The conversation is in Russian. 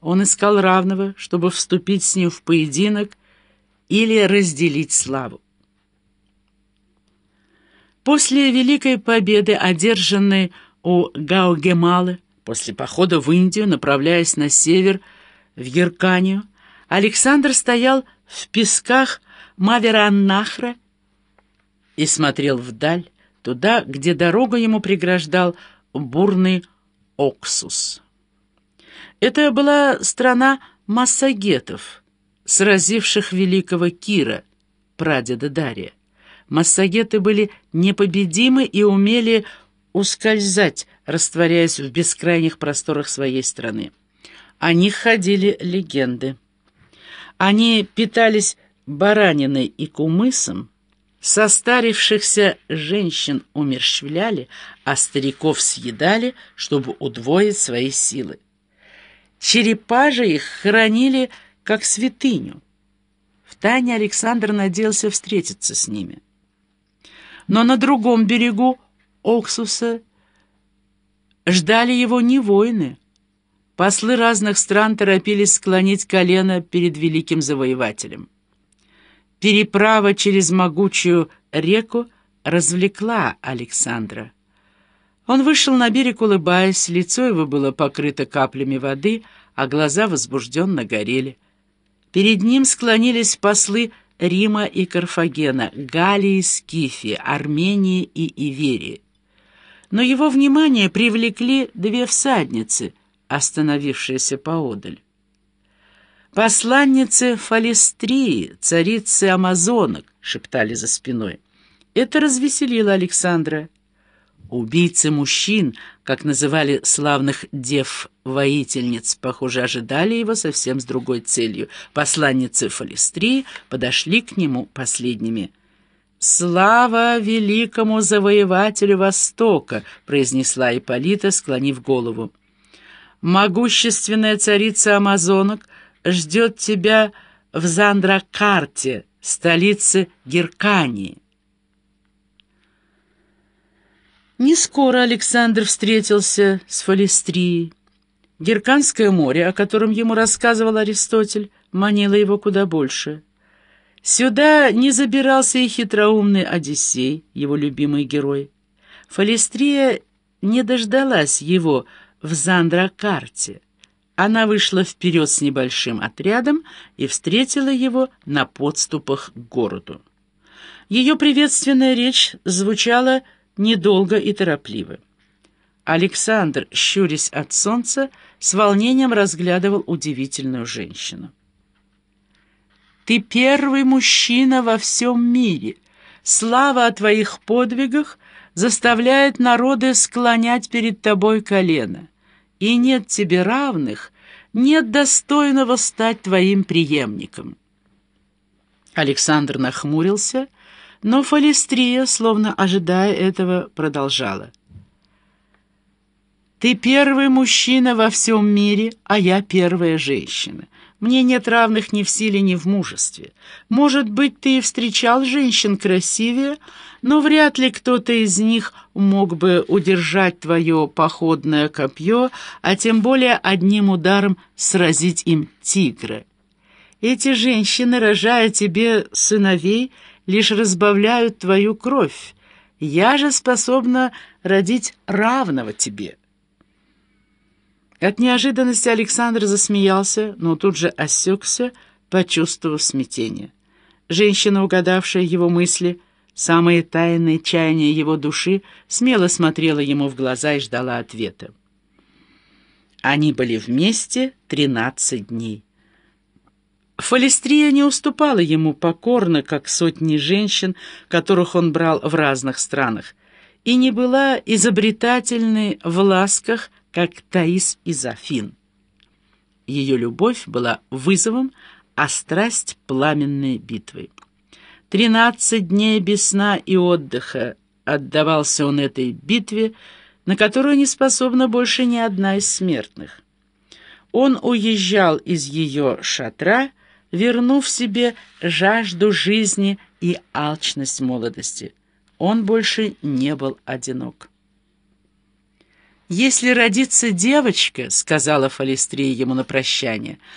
Он искал равного, чтобы вступить с ним в поединок или разделить славу. После Великой Победы, одержанной у Гаугемалы, после похода в Индию, направляясь на север, в Ерканию, Александр стоял в песках Мавераннахра и смотрел вдаль, туда, где дорогу ему преграждал бурный Оксус. Это была страна массагетов, сразивших великого Кира, прадеда Дария. Массагеты были непобедимы и умели ускользать, растворяясь в бескрайних просторах своей страны. О них ходили легенды. Они питались бараниной и кумысом, состарившихся женщин умерщвляли, а стариков съедали, чтобы удвоить свои силы. Черепа же их хранили как святыню. Втайне Александр надеялся встретиться с ними. Но на другом берегу Оксуса ждали его не воины. Послы разных стран торопились склонить колено перед великим завоевателем. Переправа через могучую реку развлекла Александра. Он вышел на берег, улыбаясь, лицо его было покрыто каплями воды, а глаза возбужденно горели. Перед ним склонились послы Рима и Карфагена, Галлии, Скифии, Армении и Иверии. Но его внимание привлекли две всадницы, остановившиеся поодаль. «Посланницы Фалистрии, царицы Амазонок», — шептали за спиной. Это развеселило Александра. Убийцы мужчин, как называли славных дев-воительниц, похоже, ожидали его совсем с другой целью. Посланницы Фалистрии подошли к нему последними. «Слава великому завоевателю Востока!» — произнесла Ипполита, склонив голову. «Могущественная царица Амазонок ждет тебя в Зандракарте, столице Геркании». Не скоро Александр встретился с Фалестрией. Герканское море, о котором ему рассказывал Аристотель, манило его куда больше. Сюда не забирался и хитроумный Одиссей, его любимый герой. Фалестрия не дождалась его в Зандракарте. Она вышла вперед с небольшим отрядом и встретила его на подступах к городу. Ее приветственная речь звучала недолго и торопливо. Александр, щурясь от солнца, с волнением разглядывал удивительную женщину. «Ты первый мужчина во всем мире. Слава о твоих подвигах заставляет народы склонять перед тобой колено. И нет тебе равных, нет достойного стать твоим преемником». Александр нахмурился но Фалестрия, словно ожидая этого, продолжала. «Ты первый мужчина во всем мире, а я первая женщина. Мне нет равных ни в силе, ни в мужестве. Может быть, ты и встречал женщин красивее, но вряд ли кто-то из них мог бы удержать твое походное копье, а тем более одним ударом сразить им тигра. Эти женщины, рожая тебе сыновей, — лишь разбавляют твою кровь. Я же способна родить равного тебе». От неожиданности Александр засмеялся, но тут же осекся, почувствовав смятение. Женщина, угадавшая его мысли, самые тайные чаяния его души, смело смотрела ему в глаза и ждала ответа. Они были вместе тринадцать дней. Фалестрия не уступала ему покорно, как сотни женщин, которых он брал в разных странах, и не была изобретательной в ласках, как Таис из Афин. Ее любовь была вызовом, а страсть — пламенной битвой. Тринадцать дней без сна и отдыха отдавался он этой битве, на которую не способна больше ни одна из смертных. Он уезжал из ее шатра — вернув себе жажду жизни и алчность молодости. Он больше не был одинок. «Если родится девочка, — сказала Фалестрия ему на прощание, —